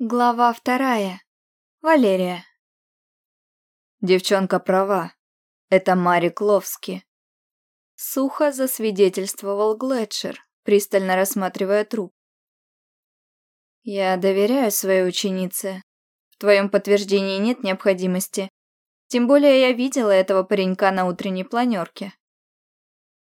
Глава вторая. Валерия. Девчонка права. Это Мари Кловски. Сухо засвидетельствовал Глетчер, пристально рассматривая труп. Я доверяю своей ученице. В твоем подтверждении нет необходимости. Тем более я видела этого паренька на утренней планерке.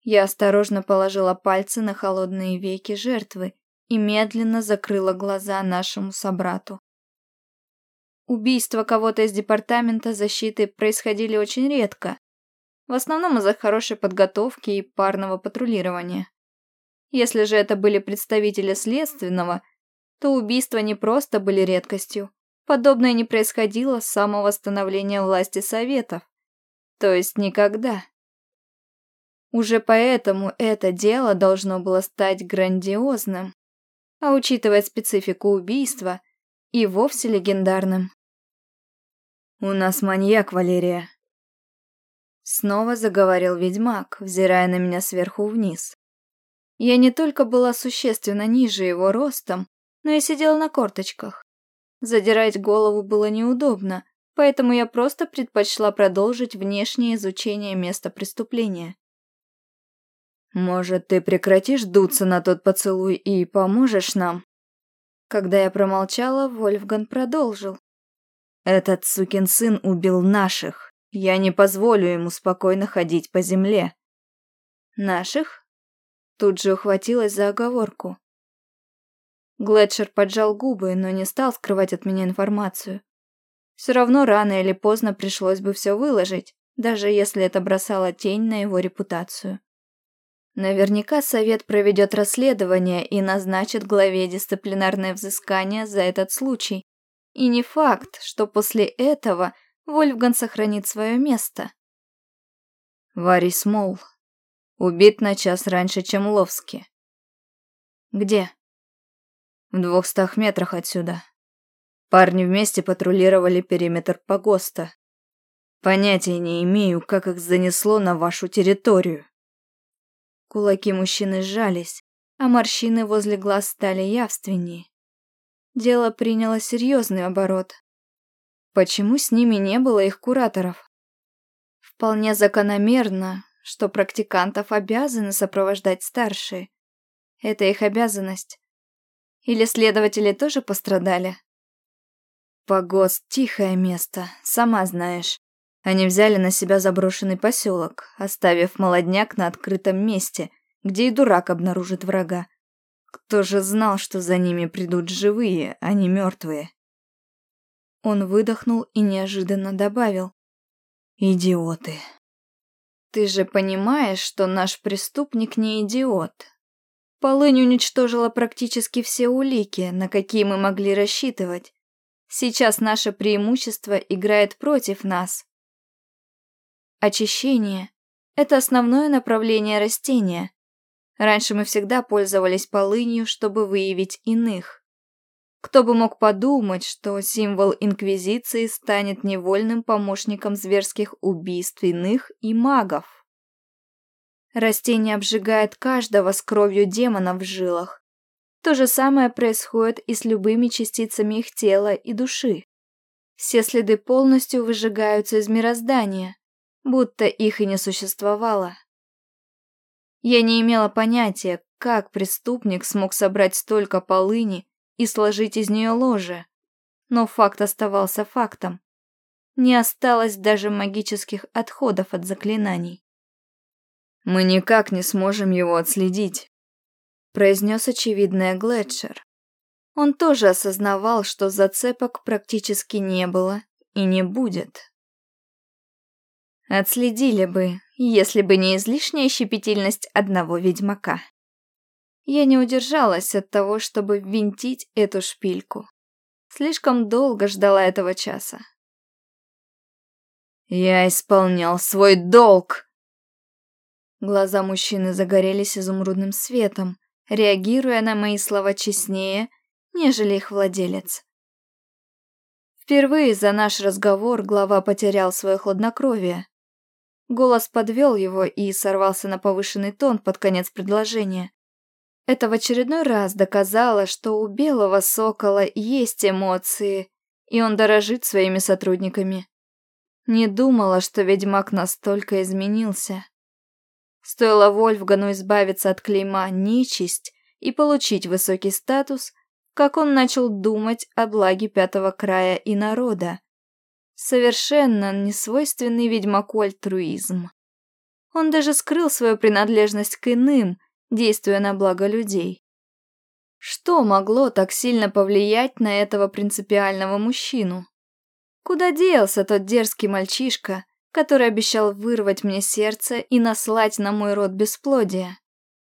Я осторожно положила пальцы на холодные веки жертвы и медленно закрыла глаза нашему собрату. Убийства кого-то из департамента защиты происходили очень редко, в основном из-за хорошей подготовки и парного патрулирования. Если же это были представители следственного, то убийства не просто были редкостью. Подобное не происходило с самого становления власти Советов. То есть никогда. Уже поэтому это дело должно было стать грандиозным а учитывая специфику убийства, и вовсе легендарным. «У нас маньяк, Валерия», — снова заговорил ведьмак, взирая на меня сверху вниз. Я не только была существенно ниже его ростом, но и сидела на корточках. Задирать голову было неудобно, поэтому я просто предпочла продолжить внешнее изучение места преступления. «Может, ты прекратишь дуться на тот поцелуй и поможешь нам?» Когда я промолчала, Вольфган продолжил. «Этот сукин сын убил наших. Я не позволю ему спокойно ходить по земле». «Наших?» Тут же ухватилась за оговорку. Глетчер поджал губы, но не стал скрывать от меня информацию. Все равно рано или поздно пришлось бы все выложить, даже если это бросало тень на его репутацию. Наверняка совет проведет расследование и назначит главе дисциплинарное взыскание за этот случай. И не факт, что после этого Вольфган сохранит свое место. Варий Смол. Убит на час раньше, чем Ловски. Где? В двухстах метрах отсюда. Парни вместе патрулировали периметр погоста. Понятия не имею, как их занесло на вашу территорию. Кулаки мужчины сжались, а морщины возле глаз стали явственнее. Дело приняло серьезный оборот. Почему с ними не было их кураторов? Вполне закономерно, что практикантов обязаны сопровождать старшие. Это их обязанность. Или следователи тоже пострадали? Погост — тихое место, сама знаешь. Они взяли на себя заброшенный поселок, оставив молодняк на открытом месте, где и дурак обнаружит врага. Кто же знал, что за ними придут живые, а не мертвые? Он выдохнул и неожиданно добавил. «Идиоты». «Ты же понимаешь, что наш преступник не идиот. Полынь уничтожила практически все улики, на какие мы могли рассчитывать. Сейчас наше преимущество играет против нас. Очищение – это основное направление растения. Раньше мы всегда пользовались полынью, чтобы выявить иных. Кто бы мог подумать, что символ Инквизиции станет невольным помощником зверских убийств иных и магов. Растение обжигает каждого с кровью демона в жилах. То же самое происходит и с любыми частицами их тела и души. Все следы полностью выжигаются из мироздания будто их и не существовало. Я не имела понятия, как преступник смог собрать столько полыни и сложить из нее ложе, но факт оставался фактом. Не осталось даже магических отходов от заклинаний. «Мы никак не сможем его отследить», — произнес очевидное Глетчер. Он тоже осознавал, что зацепок практически не было и не будет. Отследили бы, если бы не излишняя щепетильность одного ведьмака. Я не удержалась от того, чтобы ввинтить эту шпильку. Слишком долго ждала этого часа. «Я исполнял свой долг!» Глаза мужчины загорелись изумрудным светом, реагируя на мои слова честнее, нежели их владелец. Впервые за наш разговор глава потерял свое хладнокровие. Голос подвел его и сорвался на повышенный тон под конец предложения. Это в очередной раз доказало, что у белого сокола есть эмоции, и он дорожит своими сотрудниками. Не думала, что ведьмак настолько изменился. Стоило Вольфгану избавиться от клейма «нечисть» и получить высокий статус, как он начал думать о благе пятого края и народа. Совершенно несвойственный ведьмаку альтруизм. Он даже скрыл свою принадлежность к иным, действуя на благо людей. Что могло так сильно повлиять на этого принципиального мужчину? Куда делся тот дерзкий мальчишка, который обещал вырвать мне сердце и наслать на мой род бесплодие?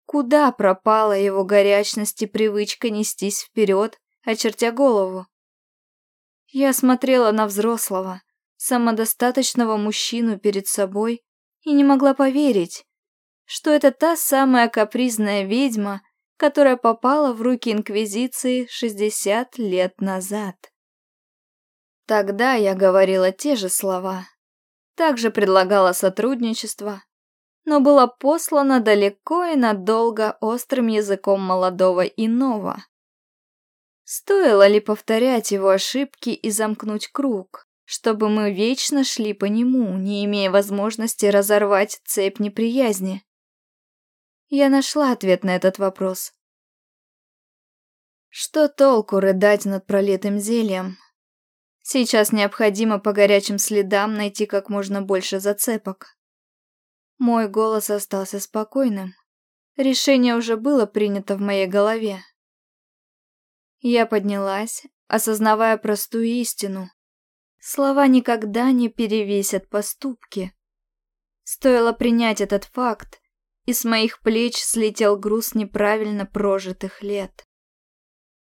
Куда пропала его горячность и привычка нестись вперед, очертя голову? Я смотрела на взрослого, самодостаточного мужчину перед собой и не могла поверить, что это та самая капризная ведьма, которая попала в руки Инквизиции 60 лет назад. Тогда я говорила те же слова, также предлагала сотрудничество, но была послана далеко и надолго острым языком молодого иного. Стоило ли повторять его ошибки и замкнуть круг, чтобы мы вечно шли по нему, не имея возможности разорвать цепь неприязни? Я нашла ответ на этот вопрос. Что толку рыдать над пролитым зельем? Сейчас необходимо по горячим следам найти как можно больше зацепок. Мой голос остался спокойным. Решение уже было принято в моей голове. Я поднялась, осознавая простую истину. Слова никогда не перевесят поступки. Стоило принять этот факт, и с моих плеч слетел груз неправильно прожитых лет.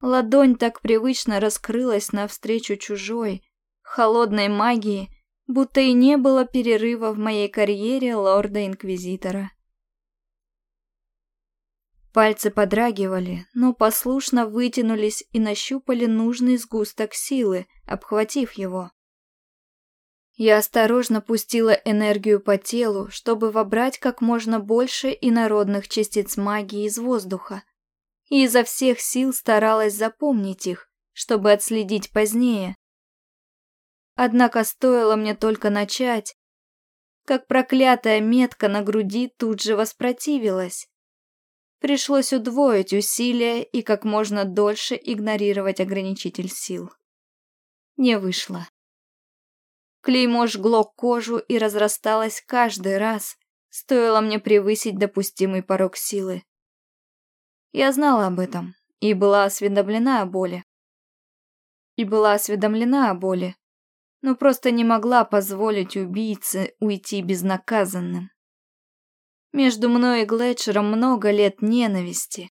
Ладонь так привычно раскрылась навстречу чужой, холодной магии, будто и не было перерыва в моей карьере лорда-инквизитора. Пальцы подрагивали, но послушно вытянулись и нащупали нужный сгусток силы, обхватив его. Я осторожно пустила энергию по телу, чтобы вобрать как можно больше инородных частиц магии из воздуха. И изо всех сил старалась запомнить их, чтобы отследить позднее. Однако стоило мне только начать, как проклятая метка на груди тут же воспротивилась. Пришлось удвоить усилия и как можно дольше игнорировать ограничитель сил. Не вышло. Клеймо жгло кожу и разрасталось каждый раз, стоило мне превысить допустимый порог силы. Я знала об этом и была осведомлена о боли. И была осведомлена о боли, но просто не могла позволить убийце уйти безнаказанным. Между мной и Глетчером много лет ненависти,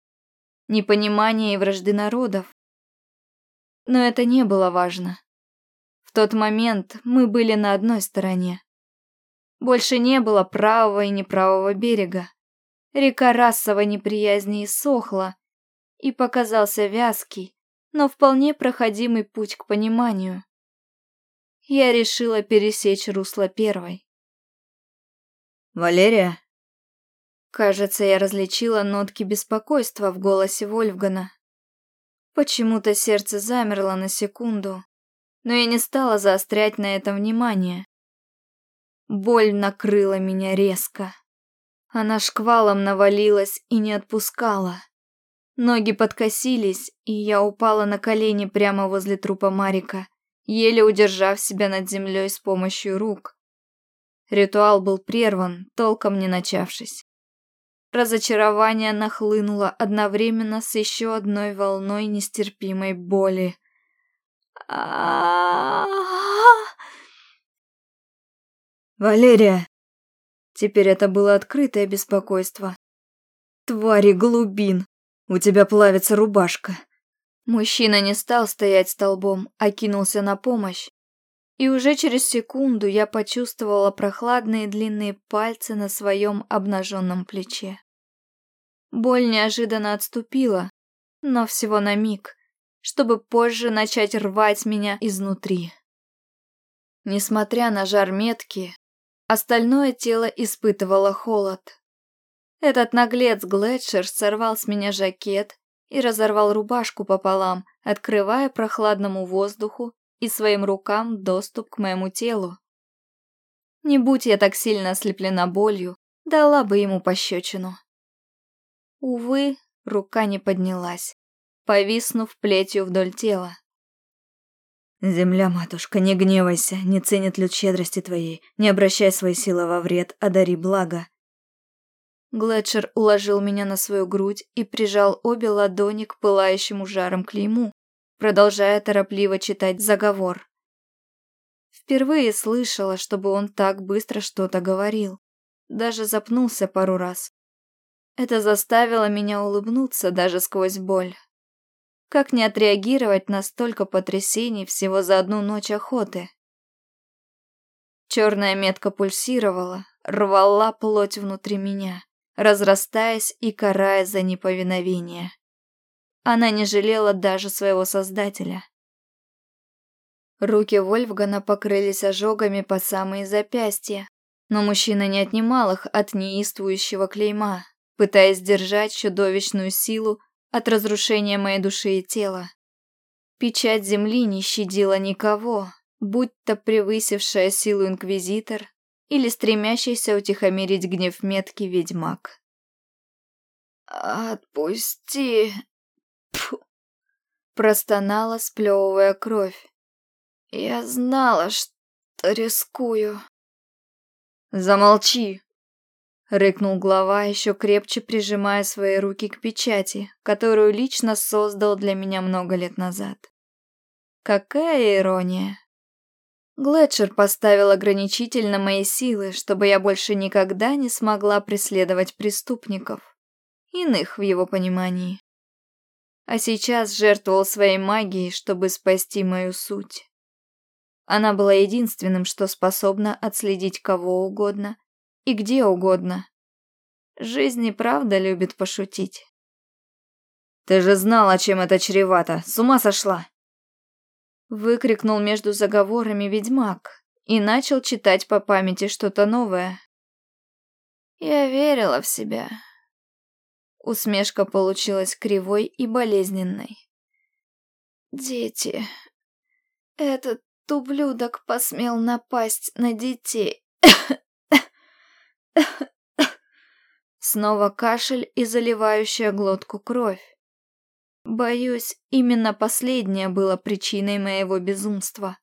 непонимания и вражды народов. Но это не было важно тот момент мы были на одной стороне. Больше не было правого и неправого берега. Река расовой неприязни иссохла, и показался вязкий, но вполне проходимый путь к пониманию. Я решила пересечь русло первой. «Валерия?» Кажется, я различила нотки беспокойства в голосе Вольфгана. Почему-то сердце замерло на секунду, но я не стала заострять на этом внимание. Боль накрыла меня резко. Она шквалом навалилась и не отпускала. Ноги подкосились, и я упала на колени прямо возле трупа Марика, еле удержав себя над землей с помощью рук. Ритуал был прерван, толком не начавшись. Разочарование нахлынуло одновременно с еще одной волной нестерпимой боли. Валерия. Теперь это было открытое беспокойство. Твари глубин. У тебя плавится рубашка. Мужчина не стал стоять столбом, а кинулся на помощь. И уже через секунду я почувствовала прохладные длинные пальцы на своем обнаженном плече. Боль неожиданно отступила, но всего на миг чтобы позже начать рвать меня изнутри. Несмотря на жар метки, остальное тело испытывало холод. Этот наглец Глетчер сорвал с меня жакет и разорвал рубашку пополам, открывая прохладному воздуху и своим рукам доступ к моему телу. Не будь я так сильно ослеплена болью, дала бы ему пощечину. Увы, рука не поднялась, повиснув плетью вдоль тела. «Земля, матушка, не гневайся, не ценит люд щедрости твоей, не обращай свои силы во вред, а дари благо». Глетчер уложил меня на свою грудь и прижал обе ладони к пылающему жаром клейму, продолжая торопливо читать заговор. Впервые слышала, чтобы он так быстро что-то говорил. Даже запнулся пару раз. Это заставило меня улыбнуться даже сквозь боль. Как не отреагировать на столько потрясений всего за одну ночь охоты? Черная метка пульсировала, рвала плоть внутри меня, разрастаясь и карая за неповиновение. Она не жалела даже своего создателя. Руки Вольфгана покрылись ожогами по самые запястья, но мужчина не отнимал их от неистующего клейма, пытаясь держать чудовищную силу от разрушения моей души и тела. Печать земли не щадила никого, будь то превысившая силу инквизитор или стремящийся утихомирить гнев метки ведьмак. «Отпусти!» Фу. Простонала, сплевывая кровь. «Я знала, что рискую». «Замолчи!» Рыкнул глава, еще крепче прижимая свои руки к печати, которую лично создал для меня много лет назад. Какая ирония. Глетчер поставил ограничитель на мои силы, чтобы я больше никогда не смогла преследовать преступников. Иных в его понимании. А сейчас жертвовал своей магией, чтобы спасти мою суть. Она была единственным, что способна отследить кого угодно и где угодно. Жизнь и правда любит пошутить. «Ты же знала, чем это чревато! С ума сошла!» Выкрикнул между заговорами ведьмак и начал читать по памяти что-то новое. «Я верила в себя». Усмешка получилась кривой и болезненной. «Дети. Этот ублюдок посмел напасть на детей. Снова кашель и заливающая глотку кровь. Боюсь, именно последнее было причиной моего безумства.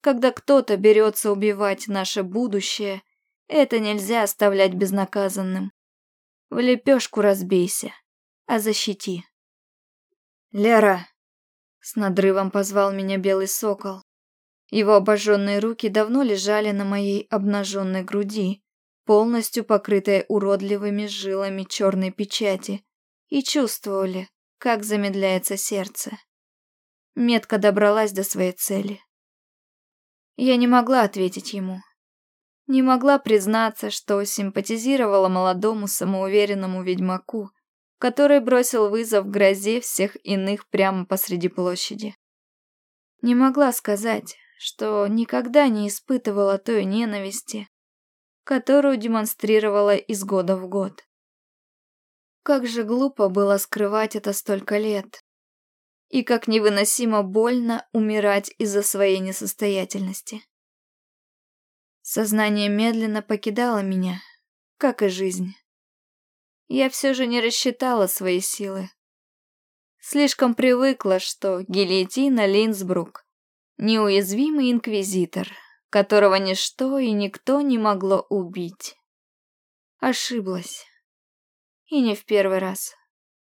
Когда кто-то берется убивать наше будущее, это нельзя оставлять безнаказанным. В лепешку разбейся, а защити. «Лера!» — с надрывом позвал меня белый сокол. Его обожженные руки давно лежали на моей обнаженной груди, полностью покрытые уродливыми жилами черной печати, и чувствовали, как замедляется сердце. Метка добралась до своей цели. Я не могла ответить ему. Не могла признаться, что симпатизировала молодому самоуверенному ведьмаку, который бросил вызов грозе всех иных прямо посреди площади. Не могла сказать, что никогда не испытывала той ненависти, которую демонстрировала из года в год. Как же глупо было скрывать это столько лет. И как невыносимо больно умирать из-за своей несостоятельности. Сознание медленно покидало меня, как и жизнь. Я все же не рассчитала свои силы. Слишком привыкла, что гильотина Линсбрук — неуязвимый инквизитор — которого ничто и никто не могло убить. Ошиблась. И не в первый раз.